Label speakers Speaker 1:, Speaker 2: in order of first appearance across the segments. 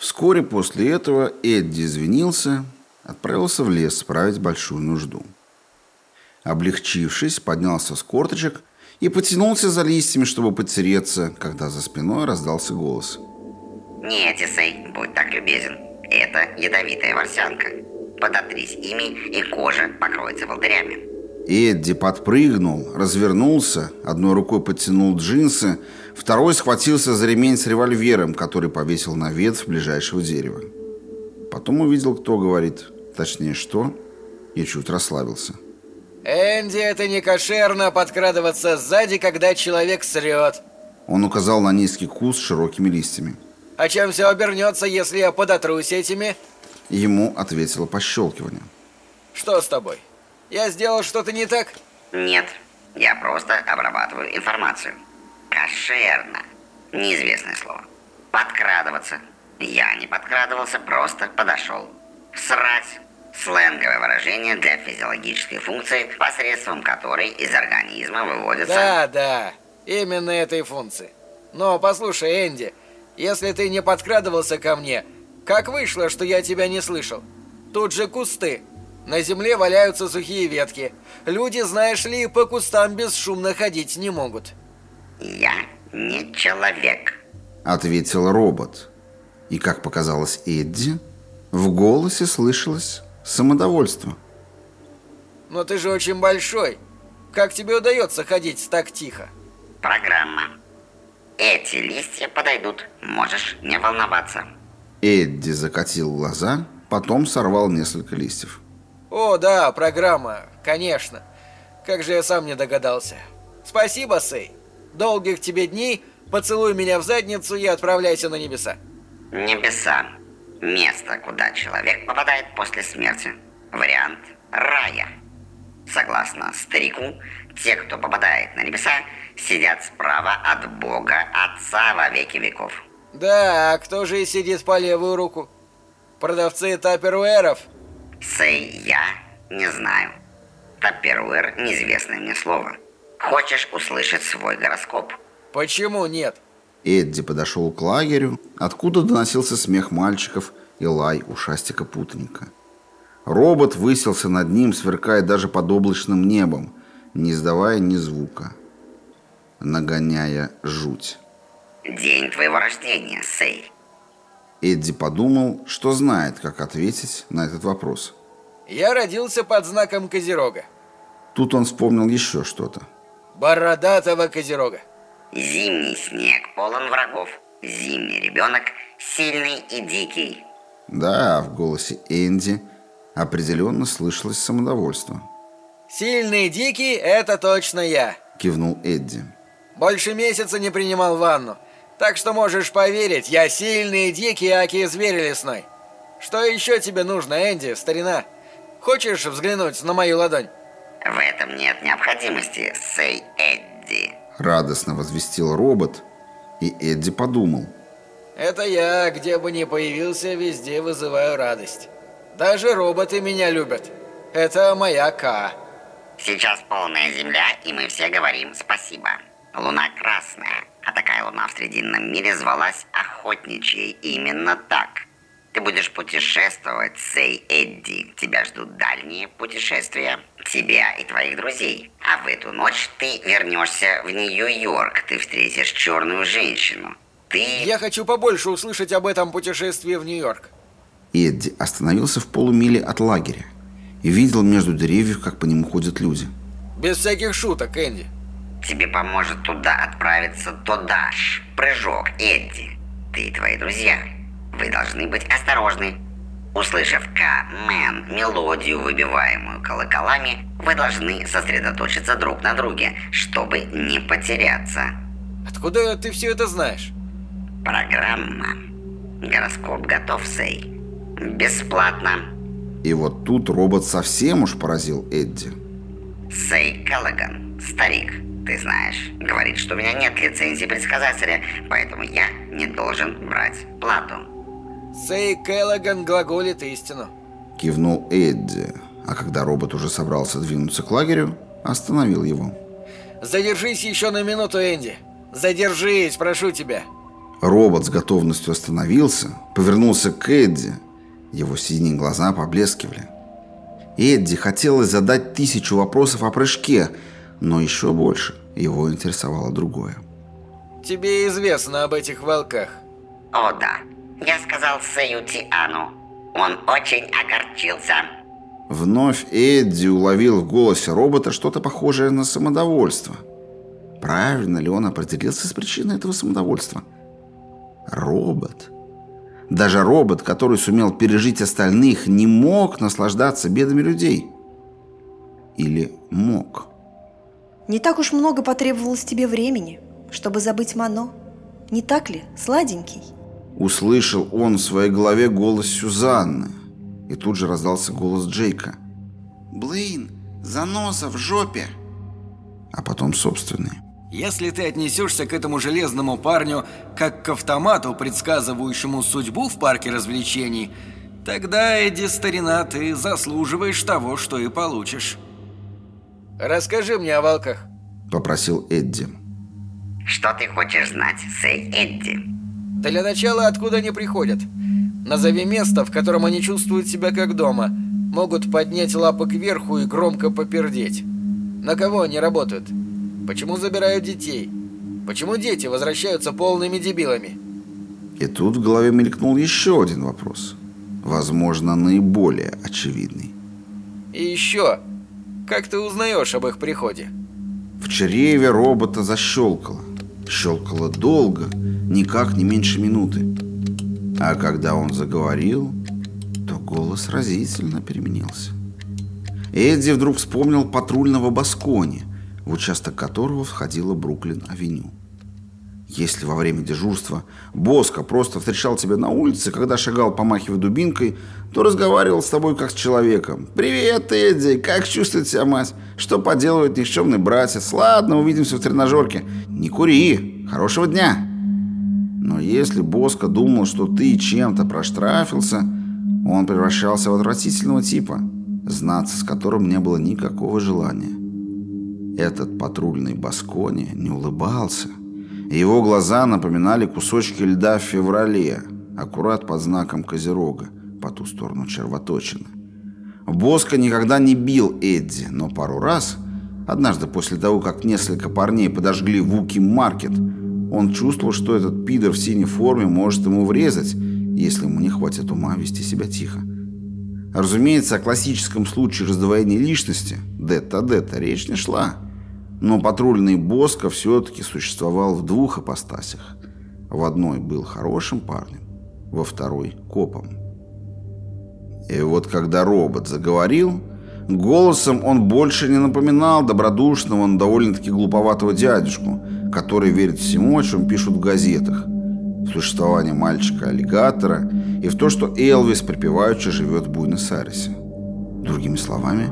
Speaker 1: Вскоре после этого Эдди извинился, отправился в лес справить большую нужду. Облегчившись, поднялся с корточек и потянулся за листьями, чтобы потереться, когда за спиной раздался голос.
Speaker 2: «Нет, Исей, будь так любезен. Это ядовитая ворсянка. Подотрись ими, и кожа покроется волдырями».
Speaker 1: Эдди подпрыгнул, развернулся, одной рукой подтянул джинсы, второй схватился за ремень с револьвером, который повесил на ветвь ближайшего дерева. Потом увидел, кто говорит, точнее, что, и чуть расслабился.
Speaker 3: «Энди, это не кошерно подкрадываться сзади, когда человек срет!»
Speaker 1: Он указал на низкий куст с широкими листьями.
Speaker 3: «А чем все обернется, если я подотрусь этими?»
Speaker 1: Ему ответило пощелкивание.
Speaker 3: «Что с тобой? Я сделал что-то не так?»
Speaker 2: «Нет, я просто обрабатываю информацию. Кошерно. Неизвестное слово. Подкрадываться. Я не подкрадывался, просто подошел. Срать Сленговое выражение для физиологической функции, посредством которой из организма выводится...
Speaker 3: Да, да, именно этой функции. Но послушай, Энди, если ты не подкрадывался ко мне, как вышло, что я тебя не слышал? Тут же кусты. На земле валяются сухие ветки. Люди, знаешь ли, по кустам бесшумно ходить не могут.
Speaker 2: Я не человек,
Speaker 1: ответил робот. И, как показалось Эдди, в голосе слышалось Самодовольство.
Speaker 3: Но ты же очень большой. Как тебе удается ходить так тихо?
Speaker 2: Программа. Эти листья подойдут. Можешь не волноваться.
Speaker 1: Эдди закатил глаза, потом сорвал несколько листьев.
Speaker 3: О, да, программа. Конечно. Как же я сам не догадался. Спасибо, Сэй. Долгих тебе дней. Поцелуй меня в задницу и отправляйся на небеса.
Speaker 2: Небеса. Место, куда человек попадает после смерти. Вариант рая. Согласно старику, те, кто попадает на небеса, сидят справа от Бога Отца во веки веков.
Speaker 3: Да, а кто же и сидит по левую руку? Продавцы таперуэров?
Speaker 2: Сэй, я не знаю. Таперуэр – неизвестное мне слово. Хочешь услышать свой гороскоп?
Speaker 3: Почему нет?
Speaker 1: Эдди подошел к лагерю, откуда доносился смех мальчиков и лай ушастика-путаника. Робот выселся над ним, сверкая даже под облачным небом, не издавая ни звука, нагоняя жуть.
Speaker 2: «День твоего рождения, Сей».
Speaker 1: Эдди подумал, что знает, как ответить на этот вопрос.
Speaker 3: «Я родился под знаком Козерога».
Speaker 1: Тут он вспомнил еще что-то.
Speaker 3: «Бородатого Козерога».
Speaker 2: Зимний снег полон врагов. Зимний ребенок сильный и дикий.
Speaker 1: Да, в голосе Энди определенно слышалось самодовольство.
Speaker 3: «Сильный и дикий – это точно я», –
Speaker 1: кивнул Эдди.
Speaker 3: «Больше месяца не принимал ванну, так что можешь поверить, я сильный и дикий, аки зверь лесной. Что еще тебе нужно, Энди, старина? Хочешь взглянуть на мою ладонь?»
Speaker 2: «В этом нет необходимости, сей Эдди»,
Speaker 1: радостно возвестил робот, и Эдди подумал.
Speaker 3: Это я, где бы ни появился, везде вызываю радость. Даже роботы меня любят. Это моя К.
Speaker 2: Сейчас полная земля, и мы все говорим спасибо. Луна красная, а такая луна в Срединном мире звалась Охотничьей именно так. Ты будешь путешествовать, Сей Эдди. Тебя ждут дальние путешествия. Тебя и твоих друзей. А в эту ночь ты вернешься в Нью-Йорк. Ты встретишь черную женщину. Ты...
Speaker 3: Я хочу побольше услышать об этом путешествии в Нью-Йорк.
Speaker 1: Эдди остановился в полумиле от лагеря и видел между деревьев, как по нему ходят люди.
Speaker 3: Без всяких шуток, Энди.
Speaker 2: Тебе поможет туда отправиться Тодаш. Прыжок, Эдди. Ты и твои друзья. Вы должны быть осторожны. Услышав К-мен, мелодию, выбиваемую колоколами, вы должны сосредоточиться друг на друге, чтобы не потеряться.
Speaker 3: Откуда ты все это знаешь?
Speaker 2: Программа. Гороскоп готов, Сей. Бесплатно.
Speaker 1: И вот тут робот совсем уж поразил Эдди.
Speaker 2: Сей Келлоган, старик, ты знаешь, говорит, что у меня нет лицензии предсказателя, поэтому я не должен брать плату.
Speaker 3: Сей Келлоган глаголит истину.
Speaker 1: Кивнул Эдди, а когда робот уже собрался двинуться к лагерю, остановил его.
Speaker 3: Задержись еще на минуту, Энди. Задержись, прошу тебя.
Speaker 1: Робот с готовностью остановился, повернулся к Эдди. Его синие глаза поблескивали. Эдди хотелось задать тысячу вопросов о прыжке, но еще больше его интересовало другое.
Speaker 3: Тебе известно об этих волках?
Speaker 2: О да, я сказал Сэю Тиану. Он очень огорчился.
Speaker 1: Вновь Эдди уловил в голосе робота что-то похожее на самодовольство. Правильно ли он определился с причиной этого самодовольства? Робот. Даже робот, который сумел пережить остальных, не мог наслаждаться бедами людей. Или мог?
Speaker 4: Не так уж много потребовалось тебе времени, чтобы забыть Мано. Не так ли, сладенький?
Speaker 1: Услышал он в своей голове голос Сюзанны. И тут же раздался голос Джейка. «Блин, заноса в жопе!» А потом собственный.
Speaker 3: Если ты отнесешься к этому железному парню как к автомату, предсказывающему судьбу в парке развлечений, тогда, Эдди, старина, ты заслуживаешь того, что и получишь. Расскажи мне о волках.
Speaker 1: Попросил Эдди.
Speaker 2: Что ты хочешь знать, Сэй Эдди?
Speaker 3: Для начала, откуда они приходят? Назови место, в котором они чувствуют себя как дома. Могут поднять лапы кверху и громко попердеть. На кого они работают? Почему забирают детей? Почему дети возвращаются полными дебилами?
Speaker 1: И тут в голове мелькнул еще один вопрос. Возможно, наиболее очевидный.
Speaker 3: И еще, как ты узнаешь об их приходе?
Speaker 1: В чреве робота защелкало. Щелкало долго, никак не меньше минуты. А когда он заговорил, то голос разительно переменился. Эдди вдруг вспомнил патрульного Баскони, в участок которого входила Бруклин-авеню. Если во время дежурства Боско просто встречал тебя на улице, когда шагал, помахивая дубинкой, то разговаривал с тобой как с человеком. «Привет, Эдди! Как чувствует себя мать? Что поделывает никчемный братец? Ладно, увидимся в тренажерке. Не кури! Хорошего дня!» Но если Боско думал, что ты чем-то проштрафился, он превращался в отвратительного типа, знаться с которым не было никакого желания. Этот патрульный Баскони не улыбался. Его глаза напоминали кусочки льда в феврале, аккурат под знаком Козерога, по ту сторону червоточины. Боско никогда не бил Эдди, но пару раз, однажды после того, как несколько парней подожгли Вуки Маркет, он чувствовал, что этот пидор в синей форме может ему врезать, если ему не хватит ума вести себя тихо. Разумеется, о классическом случае раздвоения личности, дета-дета, речь не шла. Но патрульный Боско все-таки существовал в двух апостасях. В одной был хорошим парнем, во второй – копом. И вот когда робот заговорил, голосом он больше не напоминал добродушного, но довольно-таки глуповатого дядюшку, который верит всему, о чем пишут в газетах, в существование мальчика-аллигатора и в то, что Элвис припеваючи живет в Буэнос-Айресе. Другими словами,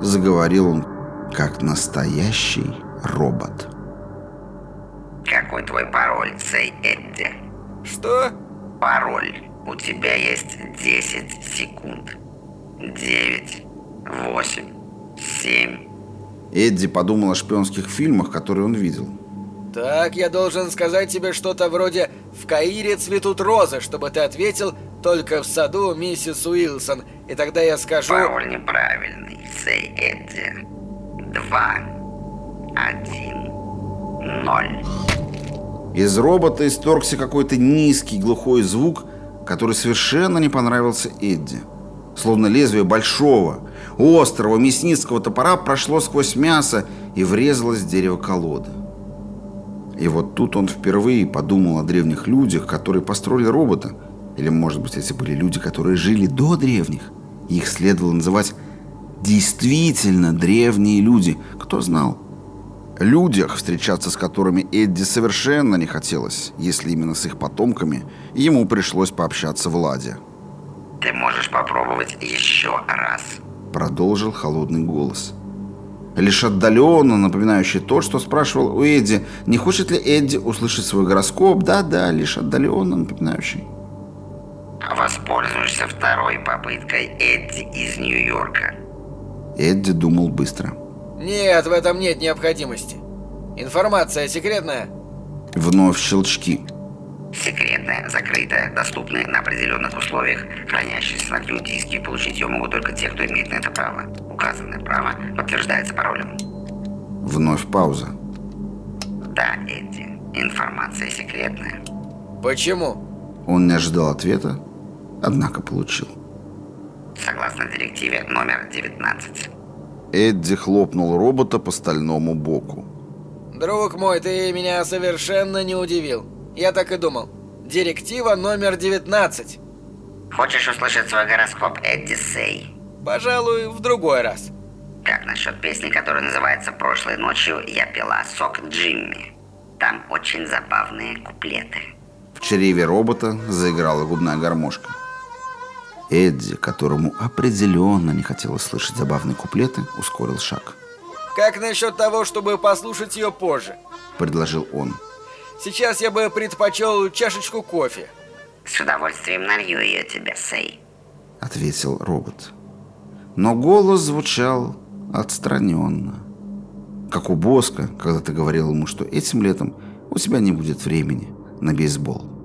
Speaker 1: заговорил он как настоящий робот.
Speaker 2: Какой твой пароль, Сэй Эдди?
Speaker 3: Что?
Speaker 2: Пароль. У тебя есть 10 секунд. 9, 8, 7.
Speaker 1: Эдди подумал о шпионских фильмах, которые он видел.
Speaker 3: Так, я должен сказать тебе что-то вроде «В Каире цветут розы», чтобы ты ответил «Только в саду, миссис Уилсон», и тогда я скажу...
Speaker 2: Пароль неправильный, Сэй Эдди. Два, один, ноль.
Speaker 1: Из робота исторгся какой-то низкий глухой звук, который совершенно не понравился Эдди. Словно лезвие большого, острого мясницкого топора прошло сквозь мясо и врезалось в дерево колоды. И вот тут он впервые подумал о древних людях, которые построили робота. Или, может быть, эти были люди, которые жили до древних. Их следовало называть действительно древние люди. Кто знал? Людях, встречаться с которыми Эдди совершенно не хотелось, если именно с их потомками ему пришлось пообщаться в Ладе.
Speaker 2: Ты можешь попробовать еще раз.
Speaker 1: Продолжил холодный голос. Лишь отдаленно напоминающий то, что спрашивал у Эдди, не хочет ли Эдди услышать свой гороскоп. Да-да, лишь отдаленно напоминающий.
Speaker 2: Воспользуешься второй попыткой Эдди из Нью-Йорка.
Speaker 1: Эдди думал быстро.
Speaker 3: Нет, в этом нет необходимости. Информация секретная.
Speaker 1: Вновь щелчки.
Speaker 2: Секретная, закрытая, доступная на определенных условиях, хранящаяся на клю-диске. Получить ее могут только те, кто имеет на это право. Указанное право подтверждается паролем.
Speaker 1: Вновь пауза.
Speaker 2: Да, Эдди, информация секретная.
Speaker 3: Почему?
Speaker 1: Он не ожидал ответа, однако получил.
Speaker 2: Согласно директиве номер 19.
Speaker 1: Эдди хлопнул робота по стальному боку.
Speaker 3: Друг мой, ты меня совершенно не удивил. Я так и думал. Директива номер 19.
Speaker 2: Хочешь услышать свой гороскоп, Эдди Сей?
Speaker 3: Пожалуй, в другой раз.
Speaker 2: Как насчет песни, которая называется «Прошлой ночью я пила сок Джимми»? Там очень забавные куплеты.
Speaker 1: В чреве робота заиграла губная гармошка. Эдди, которому определенно не хотелось слышать забавные куплеты, ускорил шаг.
Speaker 3: Как насчет того, чтобы послушать ее позже?
Speaker 1: Предложил он.
Speaker 3: Сейчас я бы предпочел чашечку кофе.
Speaker 2: С удовольствием налью ее тебе, Сей.
Speaker 1: Ответил робот. Но голос звучал отстраненно. Как у Боска, когда ты говорил ему, что этим летом у тебя не будет времени на бейсбол.